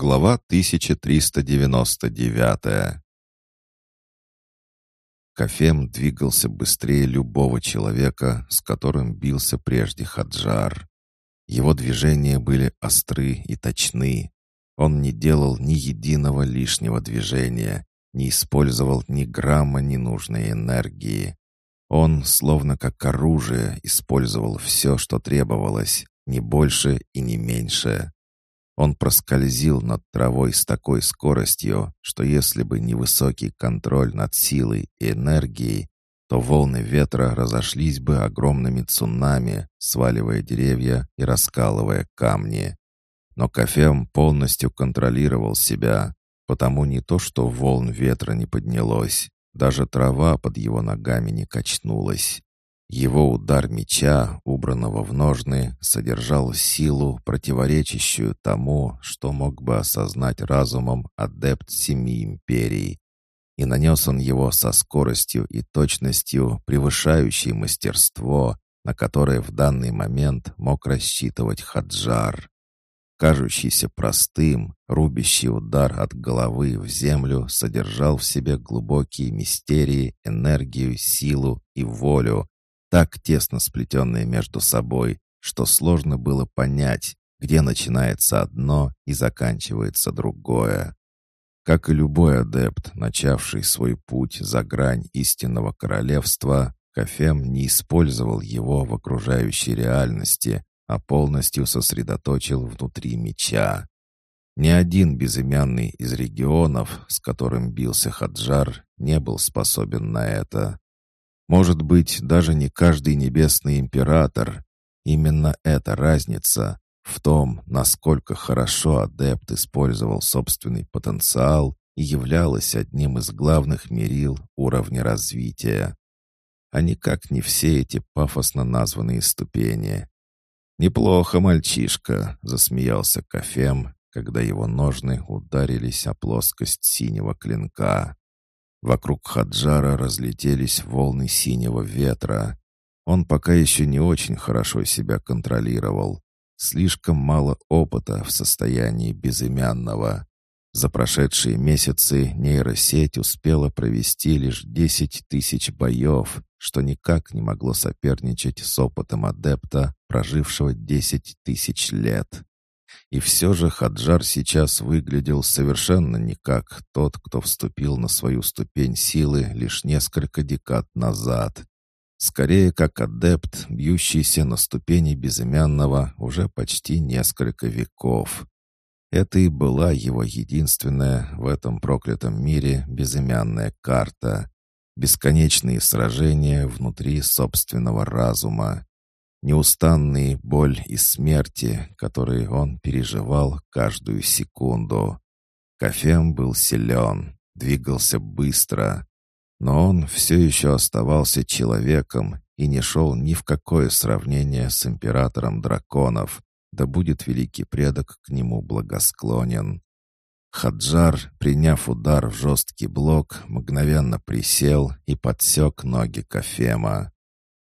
Глава 1399 Кафем двигался быстрее любого человека, с которым бился прежде Хаджар. Его движения были остры и точны. Он не делал ни единого лишнего движения, не использовал ни грамма ненужной энергии. Он, словно как оружие, использовал все, что требовалось, не больше и не меньше. Он проскользил над травой с такой скоростью, что если бы не высокий контроль над силой и энергией, то волны ветра разошлись бы огромными цунами, сваливая деревья и раскалывая камни. Но Кафем полностью контролировал себя, потому не то что волн ветра не поднялось, даже трава под его ногами не качнулась. Его удар меча, убранного в ножны, содержал силу, противоречащую тому, что мог бы осознать разумом адепт Семи Империй. И нанес он его со скоростью и точностью, превышающей мастерство, на которое в данный момент мог рассчитывать Хаджар. Кажущийся простым, рубящий удар от головы в землю содержал в себе глубокие мистерии, энергию, силу и волю, так тесно сплетенные между собой, что сложно было понять, где начинается одно и заканчивается другое. Как и любой адепт, начавший свой путь за грань истинного королевства, Кафем не использовал его в окружающей реальности, а полностью сосредоточил внутри меча. Ни один безымянный из регионов, с которым бился Хаджар, не был способен на это. Может быть, даже не каждый небесный император. Именно эта разница в том, насколько хорошо адепт использовал собственный потенциал и являлась одним из главных мерил уровня развития. А никак не все эти пафосно названные ступени. «Неплохо, мальчишка», — засмеялся Кафем, когда его ножны ударились о плоскость синего клинка. Вокруг Хаджара разлетелись волны синего ветра. Он пока еще не очень хорошо себя контролировал. Слишком мало опыта в состоянии безымянного. За прошедшие месяцы нейросеть успела провести лишь 10 тысяч боев, что никак не могло соперничать с опытом адепта, прожившего 10 тысяч лет. И все же Хаджар сейчас выглядел совершенно не как тот, кто вступил на свою ступень силы лишь несколько декад назад. Скорее, как адепт, бьющийся на ступени безымянного уже почти несколько веков. Это и была его единственная в этом проклятом мире безымянная карта. Бесконечные сражения внутри собственного разума. Неустанные боль и смерти, которые он переживал каждую секунду. Кафем был силен, двигался быстро, но он все еще оставался человеком и не шел ни в какое сравнение с императором драконов, да будет великий предок к нему благосклонен. Хаджар, приняв удар в жесткий блок, мгновенно присел и подсек ноги Кафема.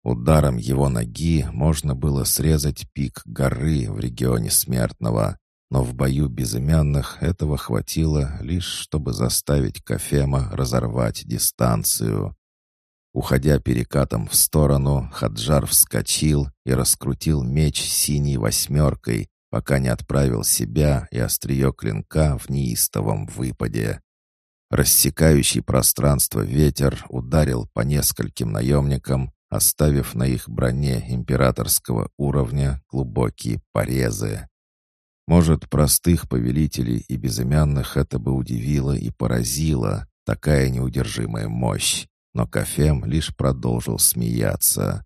Ударом его ноги можно было срезать пик горы в регионе Смертного, но в бою безымянных этого хватило лишь, чтобы заставить Кафема разорвать дистанцию. Уходя перекатом в сторону, Хаджар вскочил и раскрутил меч синей восьмеркой, пока не отправил себя и острие клинка в неистовом выпаде. Рассекающий пространство ветер ударил по нескольким наемникам, оставив на их броне императорского уровня глубокие порезы. Может, простых повелителей и безымянных это бы удивило и поразило, такая неудержимая мощь, но Кафем лишь продолжил смеяться.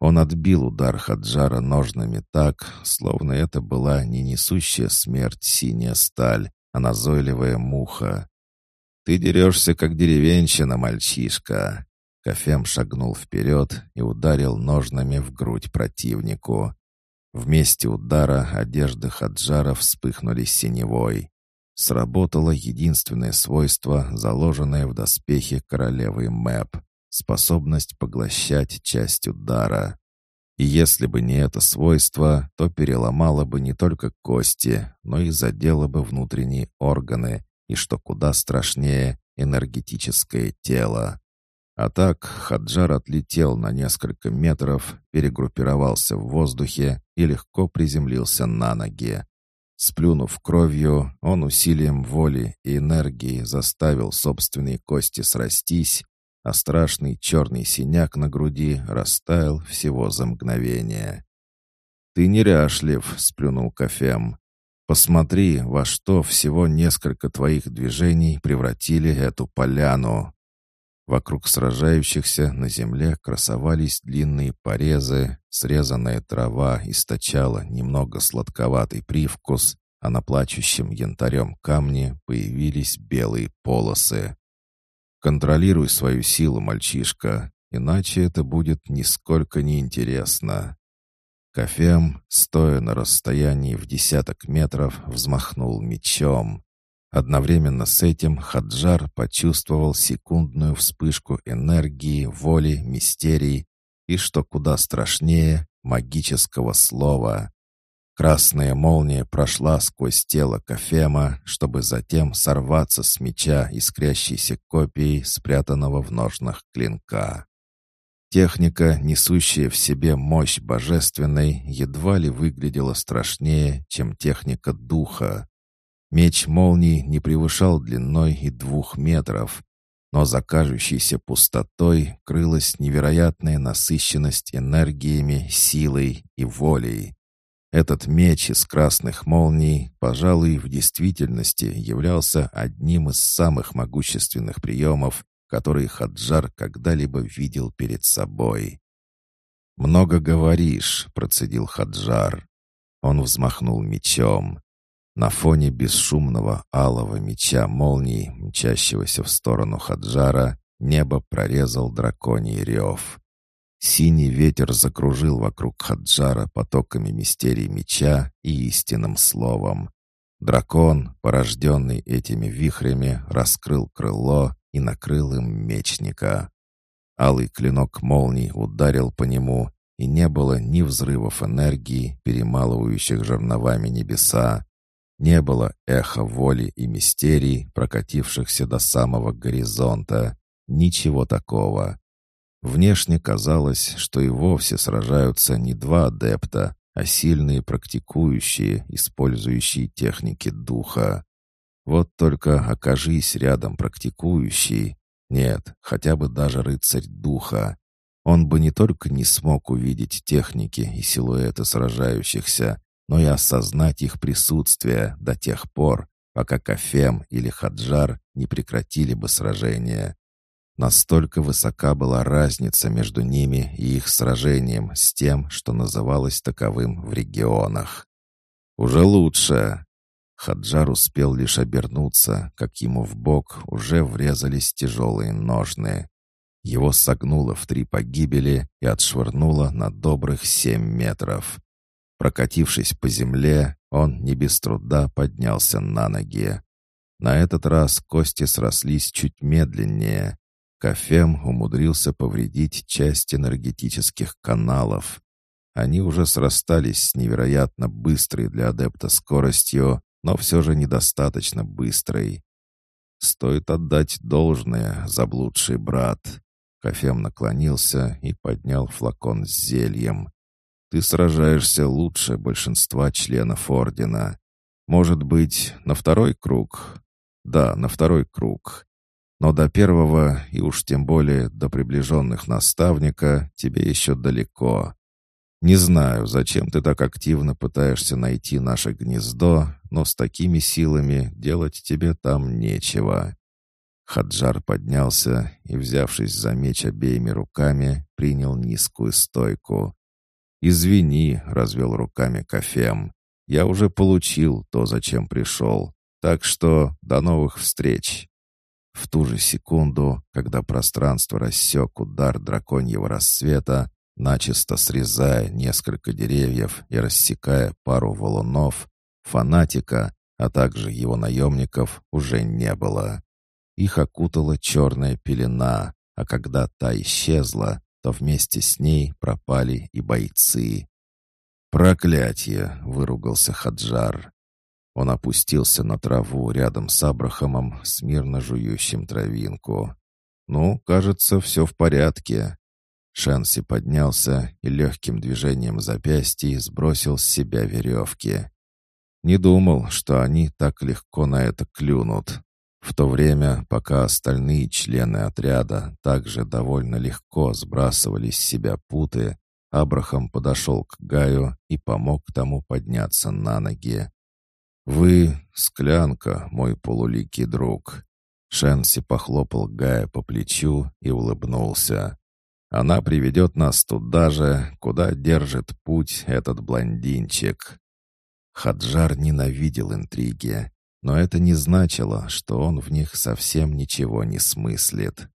Он отбил удар Хаджара ножными так, словно это была не несущая смерть синяя сталь, а назойливая муха. «Ты дерешься, как деревенщина, мальчишка!» Кафем шагнул вперед и ударил ножнами в грудь противнику. Вместе удара одежды Хаджара вспыхнули синевой. Сработало единственное свойство, заложенное в доспехе королевы Мэп — способность поглощать часть удара. И если бы не это свойство, то переломало бы не только кости, но и задело бы внутренние органы, и, что куда страшнее, энергетическое тело. А так Хаджар отлетел на несколько метров, перегруппировался в воздухе и легко приземлился на ноги. Сплюнув кровью, он усилием воли и энергии заставил собственные кости срастись, а страшный черный синяк на груди растаял всего за мгновение. «Ты неряшлив», — сплюнул Кафем. «Посмотри, во что всего несколько твоих движений превратили эту поляну». Вокруг сражающихся на земле красовались длинные порезы, срезанная трава источала немного сладковатый привкус, а на плачущем янтарем камне появились белые полосы. Контролируй свою силу, мальчишка, иначе это будет нисколько неинтересно. Кафем, стоя на расстоянии в десяток метров, взмахнул мечом. Одновременно с этим Хаджар почувствовал секундную вспышку энергии, воли, мистерий и, что куда страшнее, магического слова. Красная молния прошла сквозь тело Кафема, чтобы затем сорваться с меча искрящейся копией, спрятанного в ножнах клинка. Техника, несущая в себе мощь божественной, едва ли выглядела страшнее, чем техника духа. Меч молнии не превышал длиной и двух метров, но за кажущейся пустотой крылась невероятная насыщенность энергиями, силой и волей. Этот меч из красных молний, пожалуй, в действительности являлся одним из самых могущественных приемов, которые Хаджар когда-либо видел перед собой. «Много говоришь», — процедил Хаджар. Он взмахнул мечом. На фоне бесшумного алого меча молний, мчащегося в сторону Хаджара, небо прорезал драконий рев. Синий ветер закружил вокруг Хаджара потоками мистерий меча и истинным словом. Дракон, порожденный этими вихрями, раскрыл крыло и накрыл им мечника. Алый клинок молний ударил по нему, и не было ни взрывов энергии, перемалывающих жерновами небеса, не было эха воли и мистерий, прокатившихся до самого горизонта. Ничего такого. Внешне казалось, что и вовсе сражаются не два адепта, а сильные практикующие, использующие техники духа. Вот только окажись рядом практикующий, нет, хотя бы даже рыцарь духа, он бы не только не смог увидеть техники и силуэты сражающихся, но и осознать их присутствие до тех пор, пока Кафем или Хаджар не прекратили бы сражение. Настолько высока была разница между ними и их сражением с тем, что называлось таковым в регионах. «Уже лучше!» Хаджар успел лишь обернуться, как ему в бок уже врезались тяжелые ножны. Его согнуло в три погибели и отшвырнуло на добрых семь метров. Прокатившись по земле, он не без труда поднялся на ноги. На этот раз кости срослись чуть медленнее, Кафем умудрился повредить часть энергетических каналов. Они уже срастались с невероятно быстрой для адепта скоростью, но все же недостаточно быстрой. Стоит отдать должное, заблудший брат. Кафем наклонился и поднял флакон с зельем. Ты сражаешься лучше большинства членов Ордена. Может быть, на второй круг? Да, на второй круг. Но до первого, и уж тем более до приближенных наставника, тебе еще далеко. Не знаю, зачем ты так активно пытаешься найти наше гнездо, но с такими силами делать тебе там нечего». Хаджар поднялся и, взявшись за меч обеими руками, принял низкую стойку. «Извини», — развел руками Кафем, — «я уже получил то, зачем пришел, так что до новых встреч». В ту же секунду, когда пространство рассек удар драконьего рассвета, начисто срезая несколько деревьев и рассекая пару валунов, фанатика, а также его наемников уже не было. Их окутала черная пелена, а когда та исчезла, то вместе с ней пропали и бойцы. «Проклятие!» — выругался Хаджар. Он опустился на траву рядом с Абрахамом, смирно жующим травинку. «Ну, кажется, все в порядке». Шенси поднялся и легким движением запястья сбросил с себя веревки. Не думал, что они так легко на это клюнут. В то время, пока остальные члены отряда также довольно легко сбрасывали с себя путы, Абрахам подошел к Гаю и помог тому подняться на ноги. «Вы — склянка, мой полуликий друг». Шенси похлопал Гая по плечу и улыбнулся. «Она приведет нас туда же, куда держит путь этот блондинчик». Хаджар ненавидел интриги, но это не значило, что он в них совсем ничего не смыслит.